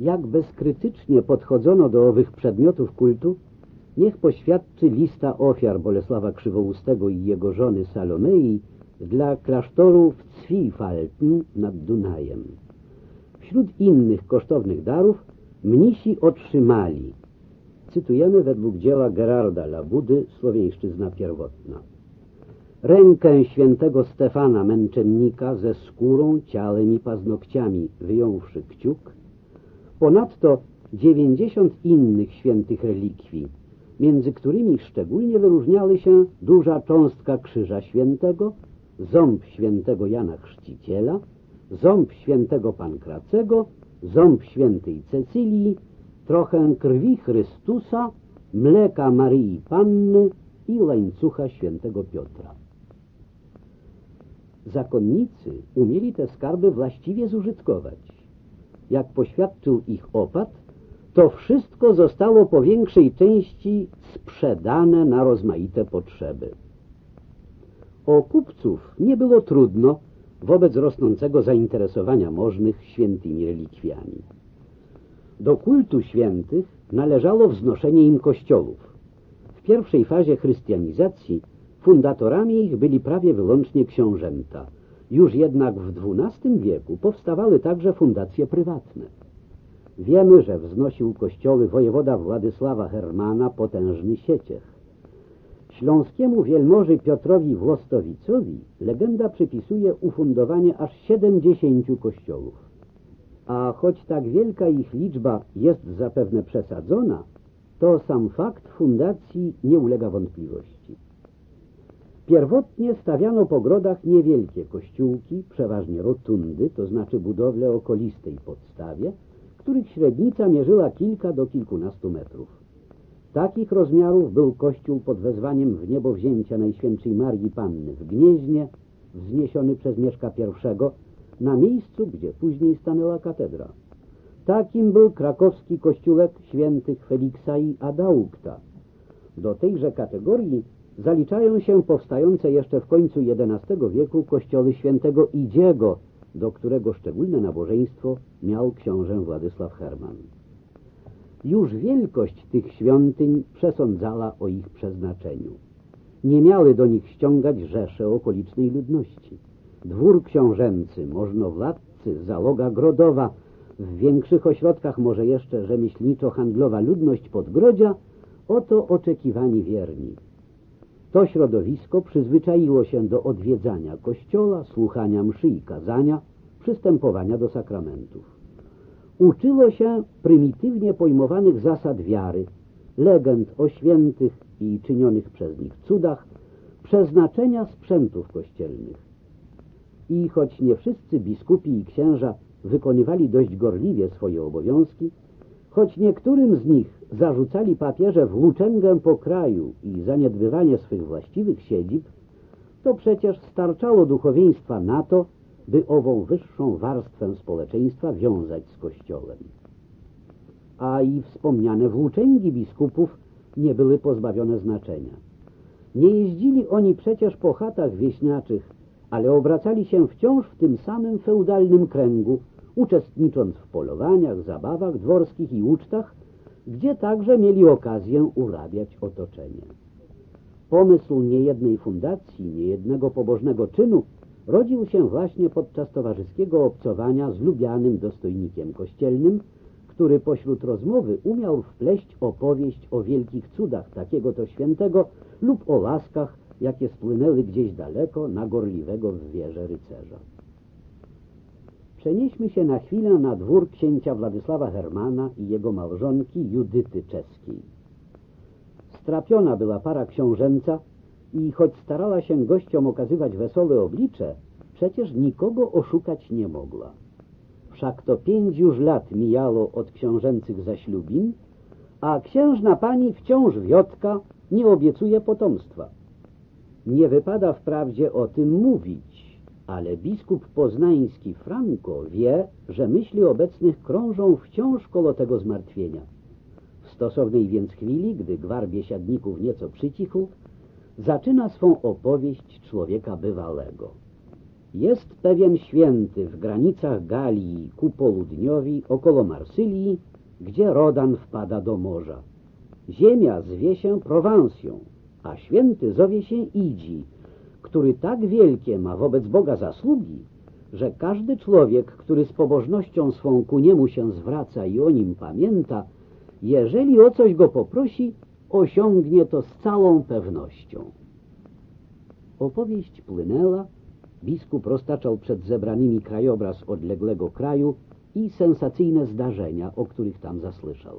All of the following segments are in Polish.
Jak bezkrytycznie podchodzono do owych przedmiotów kultu, niech poświadczy lista ofiar Bolesława Krzywoustego i jego żony Salomei dla klasztoru w Zwiefalten nad Dunajem. Wśród innych kosztownych darów mnisi otrzymali, cytujemy według dzieła Gerarda Labudy, Słowieńszczyzna pierwotna, rękę świętego Stefana Męczennika ze skórą, ciałem i paznokciami, wyjąwszy kciuk, ponadto dziewięćdziesiąt innych świętych relikwii, między którymi szczególnie wyróżniały się duża cząstka Krzyża Świętego, ząb świętego Jana Chrzciciela, ząb świętego Pankracego, ząb świętej Cecylii, trochę krwi Chrystusa, mleka Maryi Panny i łańcucha świętego Piotra. Zakonnicy umieli te skarby właściwie zużytkować. Jak poświadczył ich opat, to wszystko zostało po większej części sprzedane na rozmaite potrzeby. O kupców nie było trudno wobec rosnącego zainteresowania możnych świętymi relikwiami. Do kultu świętych należało wznoszenie im kościołów. W pierwszej fazie chrystianizacji fundatorami ich byli prawie wyłącznie książęta. Już jednak w XII wieku powstawały także fundacje prywatne. Wiemy, że wznosił kościoły wojewoda Władysława Hermana potężny Sieciech. Śląskiemu wielmoży Piotrowi Włostowicowi legenda przypisuje ufundowanie aż 70 kościołów. A choć tak wielka ich liczba jest zapewne przesadzona, to sam fakt fundacji nie ulega wątpliwości. Pierwotnie stawiano po grodach niewielkie kościółki, przeważnie rotundy, to znaczy budowle o kolistej podstawie, których średnica mierzyła kilka do kilkunastu metrów. Takich rozmiarów był kościół pod wezwaniem w niebo wzięcia Najświętszej Marii Panny w Gnieźnie, wzniesiony przez Mieszka I, na miejscu, gdzie później stanęła katedra. Takim był krakowski kościółek świętych Feliksa i Adaukta. Do tejże kategorii zaliczają się powstające jeszcze w końcu XI wieku kościoły świętego Idziego, do którego szczególne nabożeństwo miał książę Władysław Herman. Już wielkość tych świątyń przesądzała o ich przeznaczeniu. Nie miały do nich ściągać rzesze okolicznej ludności. Dwór książęcy, możnowładcy, załoga grodowa, w większych ośrodkach może jeszcze rzemieślniczo-handlowa ludność podgrodzia, oto oczekiwani wierni. To środowisko przyzwyczaiło się do odwiedzania kościoła, słuchania mszy i kazania, przystępowania do sakramentów uczyło się prymitywnie pojmowanych zasad wiary, legend o świętych i czynionych przez nich cudach, przeznaczenia sprzętów kościelnych. I choć nie wszyscy biskupi i księża wykonywali dość gorliwie swoje obowiązki, choć niektórym z nich zarzucali papieże włóczęgę po kraju i zaniedbywanie swych właściwych siedzib, to przecież starczało duchowieństwa na to, by ową wyższą warstwę społeczeństwa wiązać z Kościołem. A i wspomniane włóczęgi biskupów nie były pozbawione znaczenia. Nie jeździli oni przecież po chatach wieśniaczych, ale obracali się wciąż w tym samym feudalnym kręgu, uczestnicząc w polowaniach, zabawach dworskich i ucztach, gdzie także mieli okazję urabiać otoczenie. Pomysł niejednej fundacji, niejednego pobożnego czynu rodził się właśnie podczas towarzyskiego obcowania z lubianym dostojnikiem kościelnym, który pośród rozmowy umiał wpleść opowieść o wielkich cudach takiego to świętego lub o łaskach, jakie spłynęły gdzieś daleko na gorliwego w wierze rycerza. Przenieśmy się na chwilę na dwór księcia Władysława Hermana i jego małżonki Judyty Czeskiej. Strapiona była para książęca, i choć starała się gościom okazywać wesołe oblicze, przecież nikogo oszukać nie mogła. Wszak to pięć już lat mijało od książęcych zaślubin, a księżna pani wciąż wiotka nie obiecuje potomstwa. Nie wypada wprawdzie o tym mówić, ale biskup poznański Franco wie, że myśli obecnych krążą wciąż koło tego zmartwienia. W stosownej więc chwili, gdy gwar biesiadników nieco przycichł, zaczyna swą opowieść człowieka bywalego. Jest pewien święty w granicach Galii ku południowi, około Marsylii, gdzie Rodan wpada do morza. Ziemia zwie się Prowansją, a święty zowie się Idzi, który tak wielkie ma wobec Boga zasługi, że każdy człowiek, który z pobożnością swą ku niemu się zwraca i o nim pamięta, jeżeli o coś go poprosi, osiągnie to z całą pewnością. Opowieść płynęła, biskup roztaczał przed zebranymi krajobraz odległego kraju i sensacyjne zdarzenia, o których tam zasłyszał.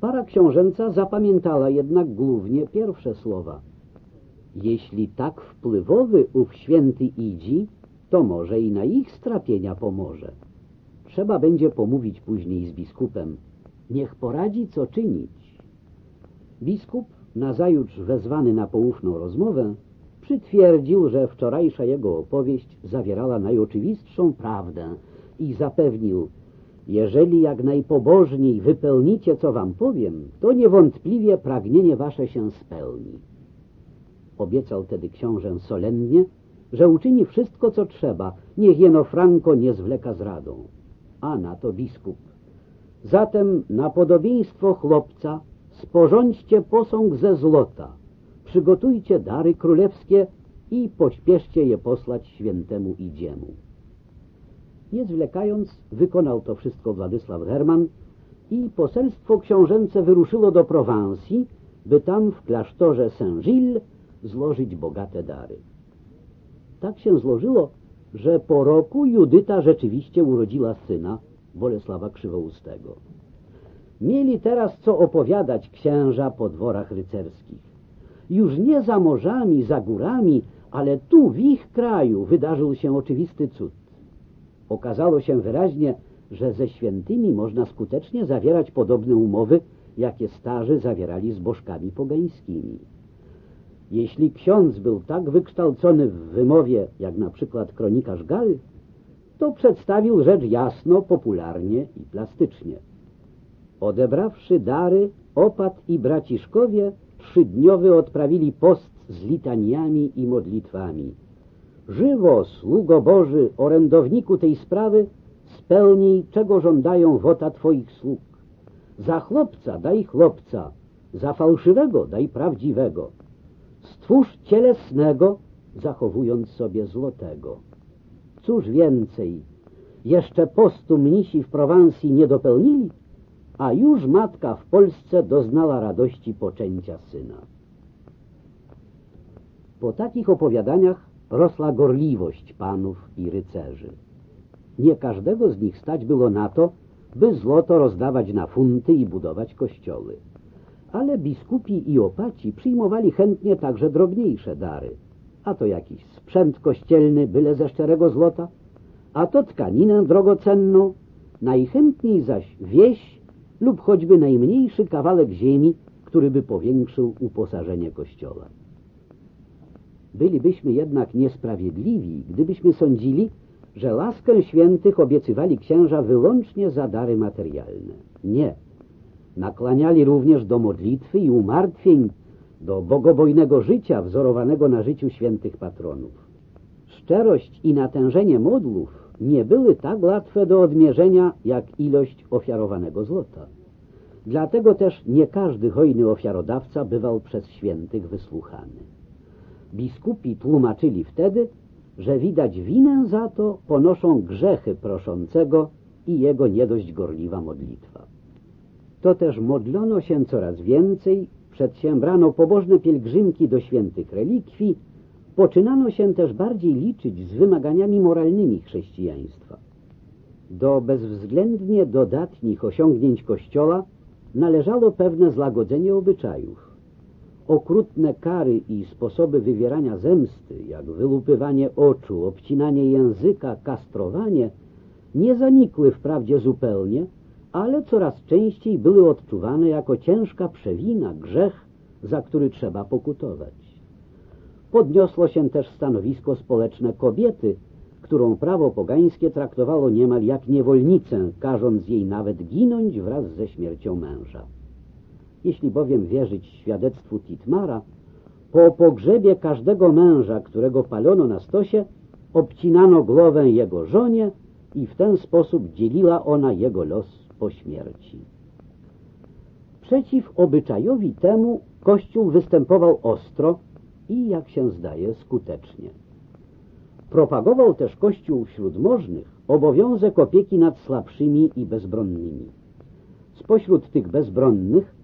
Para książęca zapamiętała jednak głównie pierwsze słowa. Jeśli tak wpływowy ów święty idzi, to może i na ich strapienia pomoże. Trzeba będzie pomówić później z biskupem. Niech poradzi, co czynić. Biskup, nazajutrz wezwany na poufną rozmowę, przytwierdził, że wczorajsza jego opowieść zawierała najoczywistszą prawdę i zapewnił, jeżeli jak najpobożniej wypełnicie, co wam powiem, to niewątpliwie pragnienie wasze się spełni. Obiecał tedy książę solennie, że uczyni wszystko, co trzeba, niech jeno Franco nie zwleka z radą. A na to biskup. Zatem na podobieństwo chłopca sporządźcie posąg ze złota, przygotujcie dary królewskie i pośpieszcie je posłać świętemu Idziemu. Nie zwlekając, wykonał to wszystko Władysław Herman i poselstwo książęce wyruszyło do Prowansji, by tam w klasztorze Saint-Gilles złożyć bogate dary. Tak się złożyło, że po roku Judyta rzeczywiście urodziła syna, Bolesława Krzywoustego. Mieli teraz co opowiadać księża po dworach rycerskich. Już nie za morzami, za górami, ale tu w ich kraju wydarzył się oczywisty cud. Okazało się wyraźnie, że ze świętymi można skutecznie zawierać podobne umowy, jakie starzy zawierali z bożkami pogańskimi. Jeśli ksiądz był tak wykształcony w wymowie, jak na przykład kronikarz Gal, to przedstawił rzecz jasno, popularnie i plastycznie. Odebrawszy dary, opat i braciszkowie trzydniowy odprawili post z litaniami i modlitwami. Żywo, sługo Boży, orędowniku tej sprawy, spełnij, czego żądają wota Twoich sług. Za chłopca daj chłopca, za fałszywego daj prawdziwego. Stwórz cielesnego, zachowując sobie złotego. Cóż więcej, jeszcze postu mnisi w Prowansji nie dopełnili, a już matka w Polsce doznała radości poczęcia syna. Po takich opowiadaniach rosła gorliwość panów i rycerzy. Nie każdego z nich stać było na to, by złoto rozdawać na funty i budować kościoły. Ale biskupi i opaci przyjmowali chętnie także drobniejsze dary. A to jakiś sprzęt kościelny, byle ze szczerego złota, a to tkaninę drogocenną, najchętniej zaś wieś lub choćby najmniejszy kawałek ziemi, który by powiększył uposażenie kościoła. Bylibyśmy jednak niesprawiedliwi, gdybyśmy sądzili, że laskę świętych obiecywali księża wyłącznie za dary materialne. Nie. Nakłaniali również do modlitwy i umartwień, do bogobojnego życia wzorowanego na życiu świętych patronów. Szczerość i natężenie modlów nie były tak łatwe do odmierzenia, jak ilość ofiarowanego złota. Dlatego też nie każdy hojny ofiarodawca bywał przez świętych wysłuchany. Biskupi tłumaczyli wtedy, że widać winę za to ponoszą grzechy proszącego i jego nie dość gorliwa modlitwa. To też modlono się coraz więcej, przedsiębrano pobożne pielgrzymki do świętych relikwii, poczynano się też bardziej liczyć z wymaganiami moralnymi chrześcijaństwa. Do bezwzględnie dodatnich osiągnięć Kościoła należało pewne zlagodzenie obyczajów okrutne kary i sposoby wywierania zemsty, jak wylupywanie oczu, obcinanie języka, kastrowanie, nie zanikły wprawdzie zupełnie, ale coraz częściej były odczuwane jako ciężka przewina, grzech, za który trzeba pokutować. Podniosło się też stanowisko społeczne kobiety, którą prawo pogańskie traktowało niemal jak niewolnicę, każąc jej nawet ginąć wraz ze śmiercią męża. Jeśli bowiem wierzyć świadectwu Titmara, po pogrzebie każdego męża, którego palono na stosie, obcinano głowę jego żonie i w ten sposób dzieliła ona jego los po śmierci. Przeciw obyczajowi temu Kościół występował ostro i, jak się zdaje, skutecznie. Propagował też Kościół wśród możnych obowiązek opieki nad słabszymi i bezbronnymi. Spośród tych bezbronnych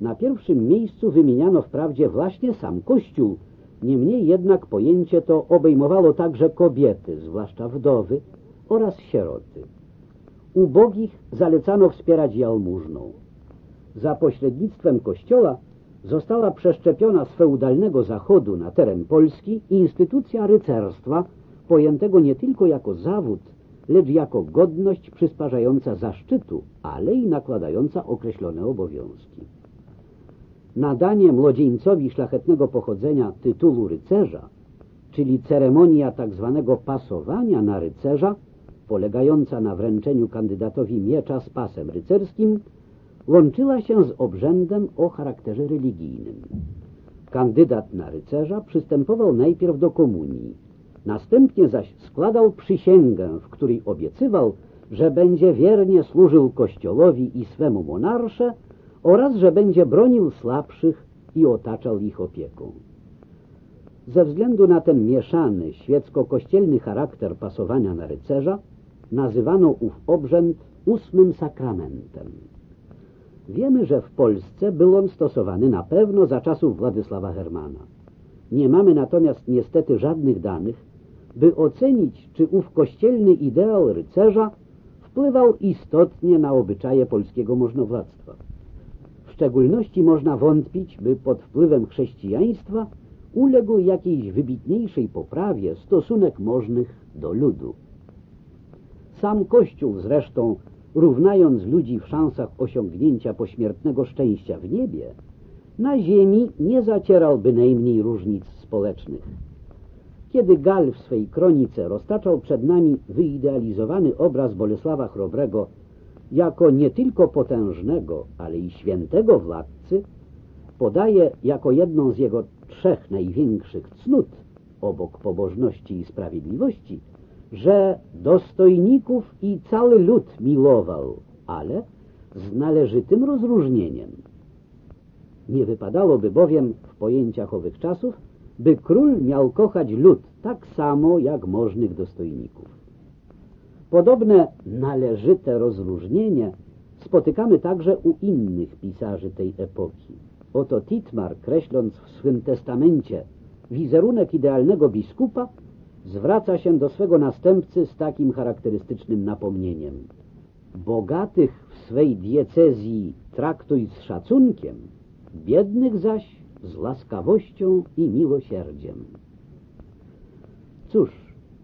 na pierwszym miejscu wymieniano wprawdzie właśnie sam Kościół, niemniej jednak pojęcie to obejmowało także kobiety, zwłaszcza wdowy oraz sieroty. Ubogich zalecano wspierać jałmużną. Za pośrednictwem Kościoła została przeszczepiona z feudalnego zachodu na teren Polski instytucja rycerstwa, pojętego nie tylko jako zawód, lecz jako godność przysparzająca zaszczytu, ale i nakładająca określone obowiązki. Nadanie młodzieńcowi szlachetnego pochodzenia tytułu rycerza, czyli ceremonia tak zwanego pasowania na rycerza, polegająca na wręczeniu kandydatowi miecza z pasem rycerskim, łączyła się z obrzędem o charakterze religijnym. Kandydat na rycerza przystępował najpierw do komunii, następnie zaś składał przysięgę, w której obiecywał, że będzie wiernie służył Kościołowi i swemu monarsze oraz że będzie bronił słabszych i otaczał ich opieką. Ze względu na ten mieszany, świecko-kościelny charakter pasowania na rycerza, nazywano ów obrzęd ósmym sakramentem. Wiemy, że w Polsce był on stosowany na pewno za czasów Władysława Hermana. Nie mamy natomiast niestety żadnych danych, by ocenić, czy ów kościelny ideał rycerza wpływał istotnie na obyczaje polskiego możnowładztwa. W szczególności można wątpić, by pod wpływem chrześcijaństwa uległ jakiejś wybitniejszej poprawie stosunek możnych do ludu. Sam Kościół zresztą równając ludzi w szansach osiągnięcia pośmiertnego szczęścia w niebie, na ziemi nie zacierał bynajmniej różnic społecznych. Kiedy Gal w swej kronice roztaczał przed nami wyidealizowany obraz Bolesława Chrobrego jako nie tylko potężnego, ale i świętego władcy, podaje jako jedną z jego trzech największych cnót, obok pobożności i sprawiedliwości, że dostojników i cały lud miłował, ale z należytym rozróżnieniem. Nie wypadałoby bowiem w pojęciach owych czasów, by król miał kochać lud tak samo jak możnych dostojników. Podobne należyte rozróżnienie spotykamy także u innych pisarzy tej epoki. Oto Titmar, kreśląc w swym testamencie wizerunek idealnego biskupa, zwraca się do swego następcy z takim charakterystycznym napomnieniem. Bogatych w swej diecezji traktuj z szacunkiem, biednych zaś z laskawością i miłosierdziem. Cóż,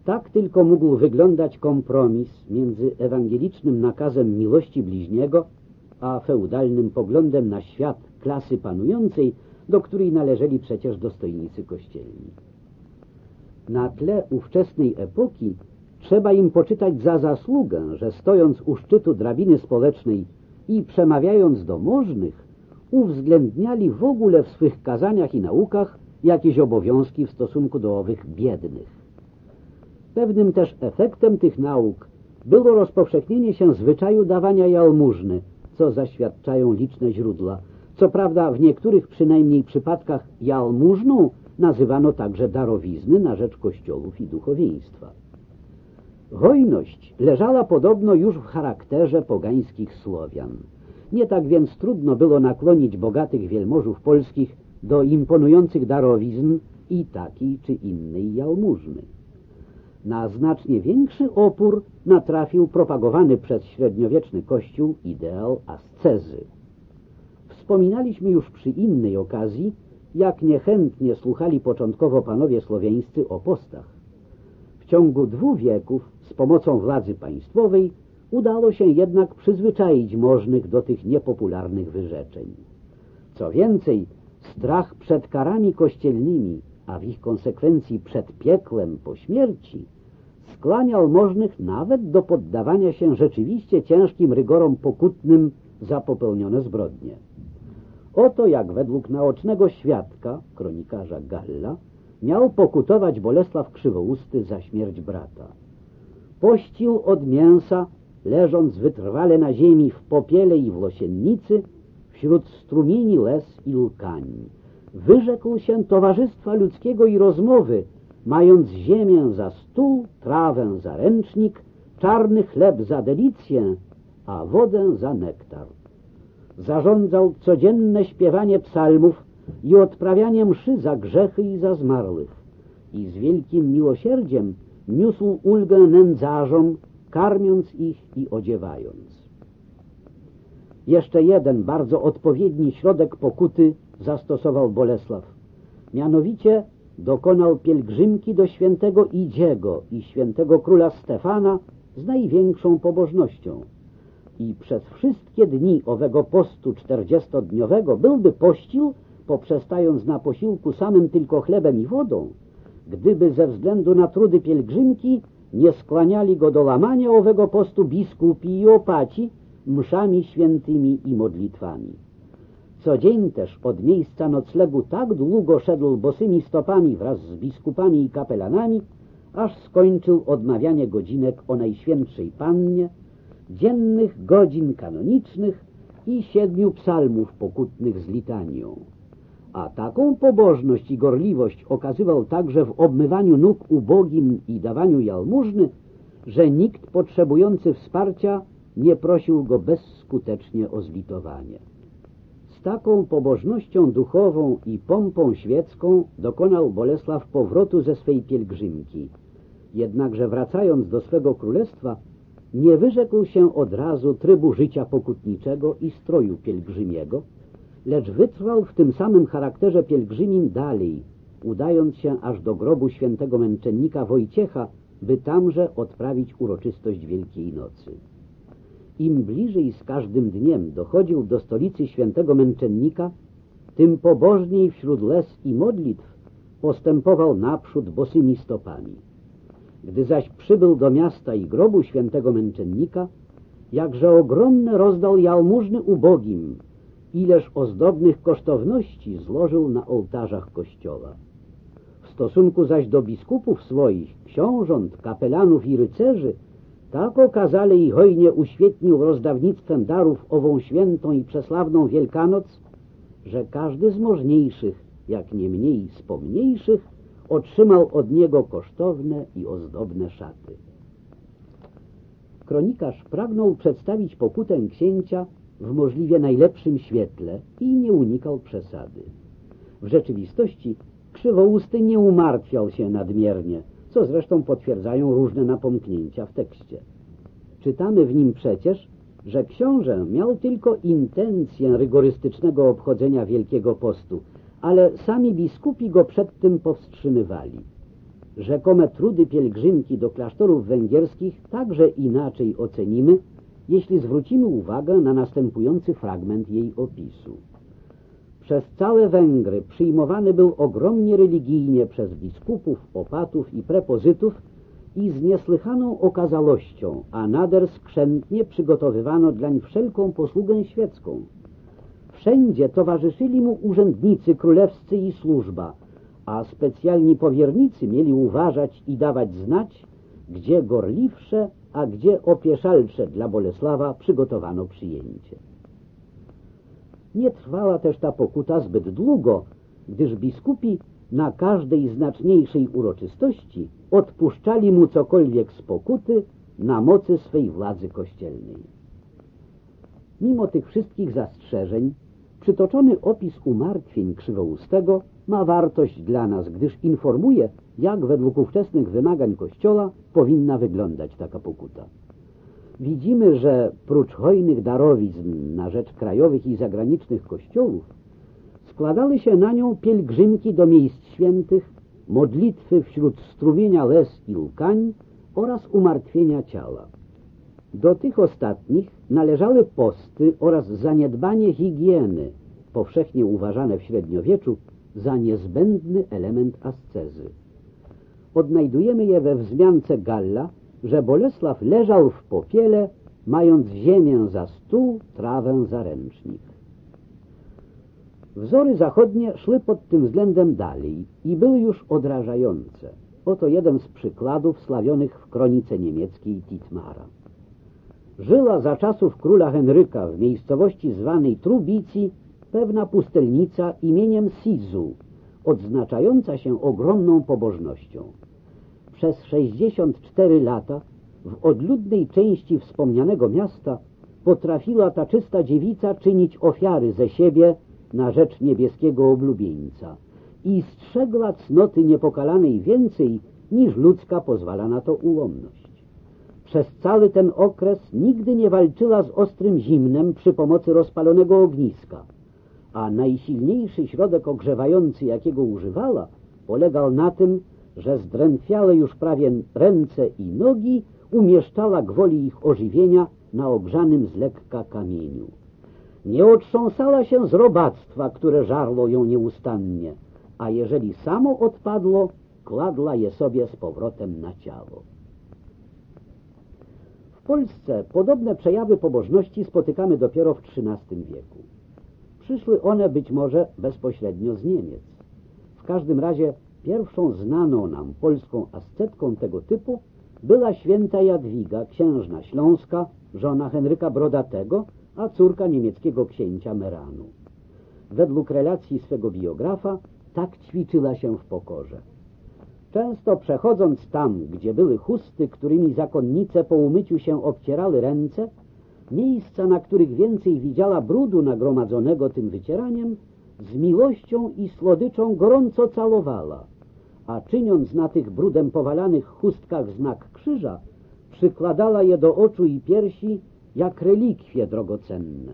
tak tylko mógł wyglądać kompromis między ewangelicznym nakazem miłości bliźniego, a feudalnym poglądem na świat klasy panującej, do której należeli przecież dostojnicy kościelni. Na tle ówczesnej epoki trzeba im poczytać za zasługę, że stojąc u szczytu drabiny społecznej i przemawiając do możnych, uwzględniali w ogóle w swych kazaniach i naukach jakieś obowiązki w stosunku do owych biednych. Pewnym też efektem tych nauk było rozpowszechnienie się zwyczaju dawania jałmużny, co zaświadczają liczne źródła. Co prawda w niektórych przynajmniej przypadkach jałmużną nazywano także darowizny na rzecz kościołów i duchowieństwa. Hojność leżała podobno już w charakterze pogańskich Słowian. Nie tak więc trudno było nakłonić bogatych wielmożów polskich do imponujących darowizn i takiej czy innej jałmużny. Na znacznie większy opór natrafił propagowany przez średniowieczny kościół ideał ascezy. Wspominaliśmy już przy innej okazji, jak niechętnie słuchali początkowo panowie słowiańscy o postach. W ciągu dwóch wieków z pomocą władzy państwowej udało się jednak przyzwyczaić możnych do tych niepopularnych wyrzeczeń. Co więcej, strach przed karami kościelnymi, a w ich konsekwencji przed piekłem po śmierci, skłaniał możnych nawet do poddawania się rzeczywiście ciężkim rygorom pokutnym za popełnione zbrodnie. Oto jak według naocznego świadka, kronikarza Galla, miał pokutować Bolesław Krzywousty za śmierć brata. Pościł od mięsa, leżąc wytrwale na ziemi w popiele i w losiennicy, wśród strumieni les i lkani. Wyrzekł się towarzystwa ludzkiego i rozmowy, mając ziemię za stół, trawę za ręcznik, czarny chleb za delicję, a wodę za nektar. Zarządzał codzienne śpiewanie psalmów i odprawianie mszy za grzechy i za zmarłych. I z wielkim miłosierdziem niósł ulgę nędzarzom, karmiąc ich i odziewając. Jeszcze jeden bardzo odpowiedni środek pokuty zastosował Bolesław. Mianowicie dokonał pielgrzymki do świętego Idziego i świętego króla Stefana z największą pobożnością. I przez wszystkie dni owego postu czterdziestodniowego byłby pościł, poprzestając na posiłku samym tylko chlebem i wodą, gdyby ze względu na trudy pielgrzymki nie skłaniali go do łamania owego postu biskupi i opaci mszami świętymi i modlitwami. Co dzień też od miejsca noclegu tak długo szedł bosymi stopami wraz z biskupami i kapelanami, aż skończył odmawianie godzinek o Najświętszej Pannie, dziennych godzin kanonicznych i siedmiu psalmów pokutnych z litanią. A taką pobożność i gorliwość okazywał także w obmywaniu nóg ubogim i dawaniu jałmużny, że nikt potrzebujący wsparcia nie prosił go bezskutecznie o zlitowanie. Z taką pobożnością duchową i pompą świecką dokonał Bolesław powrotu ze swej pielgrzymki. Jednakże wracając do swego królestwa, nie wyrzekł się od razu trybu życia pokutniczego i stroju pielgrzymiego, lecz wytrwał w tym samym charakterze pielgrzymim dalej, udając się aż do grobu świętego męczennika Wojciecha, by tamże odprawić uroczystość Wielkiej Nocy. Im bliżej z każdym dniem dochodził do stolicy świętego męczennika, tym pobożniej wśród les i modlitw postępował naprzód bosymi stopami. Gdy zaś przybył do miasta i grobu świętego męczennika, jakże ogromne rozdał jałmużny ubogim, ileż ozdobnych kosztowności złożył na ołtarzach kościoła. W stosunku zaś do biskupów swoich, książąt, kapelanów i rycerzy, tak okazale i hojnie uświetnił rozdawnictwem darów ową świętą i przesławną Wielkanoc, że każdy z możniejszych, jak nie mniej z pomniejszych, otrzymał od niego kosztowne i ozdobne szaty. Kronikarz pragnął przedstawić pokutę księcia w możliwie najlepszym świetle i nie unikał przesady. W rzeczywistości krzywousty nie umartwiał się nadmiernie, co zresztą potwierdzają różne napomknięcia w tekście. Czytamy w nim przecież, że książę miał tylko intencję rygorystycznego obchodzenia Wielkiego Postu, ale sami biskupi go przed tym powstrzymywali. Rzekome trudy pielgrzymki do klasztorów węgierskich także inaczej ocenimy, jeśli zwrócimy uwagę na następujący fragment jej opisu. Przez całe Węgry przyjmowany był ogromnie religijnie przez biskupów, opatów i prepozytów i z niesłychaną okazalością, a nader skrzętnie przygotowywano dlań wszelką posługę świecką. Wszędzie towarzyszyli mu urzędnicy królewscy i służba, a specjalni powiernicy mieli uważać i dawać znać, gdzie gorliwsze, a gdzie opieszalsze dla Bolesława przygotowano przyjęcie. Nie trwała też ta pokuta zbyt długo, gdyż biskupi na każdej znaczniejszej uroczystości odpuszczali mu cokolwiek z pokuty na mocy swej władzy kościelnej. Mimo tych wszystkich zastrzeżeń, przytoczony opis umartwień krzywoustego ma wartość dla nas, gdyż informuje, jak według ówczesnych wymagań Kościoła powinna wyglądać taka pokuta. Widzimy, że prócz hojnych darowizn na rzecz krajowych i zagranicznych kościołów składały się na nią pielgrzymki do miejsc świętych, modlitwy wśród strumienia les i łkań oraz umartwienia ciała. Do tych ostatnich należały posty oraz zaniedbanie higieny, powszechnie uważane w średniowieczu za niezbędny element ascezy. Odnajdujemy je we wzmiance Galla, że Bolesław leżał w popiele, mając ziemię za stół, trawę za ręcznik. Wzory zachodnie szły pod tym względem dalej i były już odrażające. Oto jeden z przykładów sławionych w kronice niemieckiej Titmara. Żyła za czasów króla Henryka w miejscowości zwanej Trubici pewna pustelnica imieniem Sizu, odznaczająca się ogromną pobożnością. Przez 64 lata w odludnej części wspomnianego miasta potrafiła ta czysta dziewica czynić ofiary ze siebie na rzecz niebieskiego oblubieńca i strzegła cnoty niepokalanej więcej niż ludzka pozwala na to ułomność. Przez cały ten okres nigdy nie walczyła z ostrym zimnem przy pomocy rozpalonego ogniska, a najsilniejszy środek ogrzewający, jakiego używała, polegał na tym, że zdrętwiałe już prawie ręce i nogi umieszczała gwoli ich ożywienia na ogrzanym z lekka kamieniu. Nie otrząsała się z robactwa, które żarło ją nieustannie, a jeżeli samo odpadło, kładła je sobie z powrotem na ciało. W Polsce podobne przejawy pobożności spotykamy dopiero w XIII wieku. Przyszły one być może bezpośrednio z Niemiec. W każdym razie pierwszą znaną nam polską ascetką tego typu była święta Jadwiga, księżna śląska, żona Henryka Brodatego, a córka niemieckiego księcia Meranu. Według relacji swego biografa tak ćwiczyła się w pokorze. Często przechodząc tam, gdzie były chusty, którymi zakonnice po umyciu się obcierały ręce, miejsca, na których więcej widziała brudu nagromadzonego tym wycieraniem, z miłością i słodyczą gorąco całowała, a czyniąc na tych brudem powalanych chustkach znak krzyża, przykładała je do oczu i piersi jak relikwie drogocenne.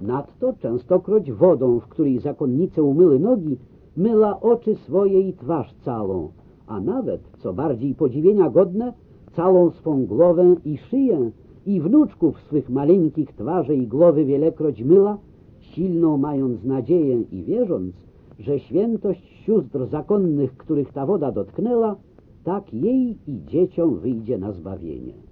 Nadto częstokroć wodą, w której zakonnice umyły nogi, myła oczy swoje i twarz całą, a nawet, co bardziej podziwienia godne, całą swą głowę i szyję i wnuczków swych maleńkich twarzy i głowy wielekroć myła, silną mając nadzieję i wierząc, że świętość sióstr zakonnych, których ta woda dotknęła, tak jej i dzieciom wyjdzie na zbawienie.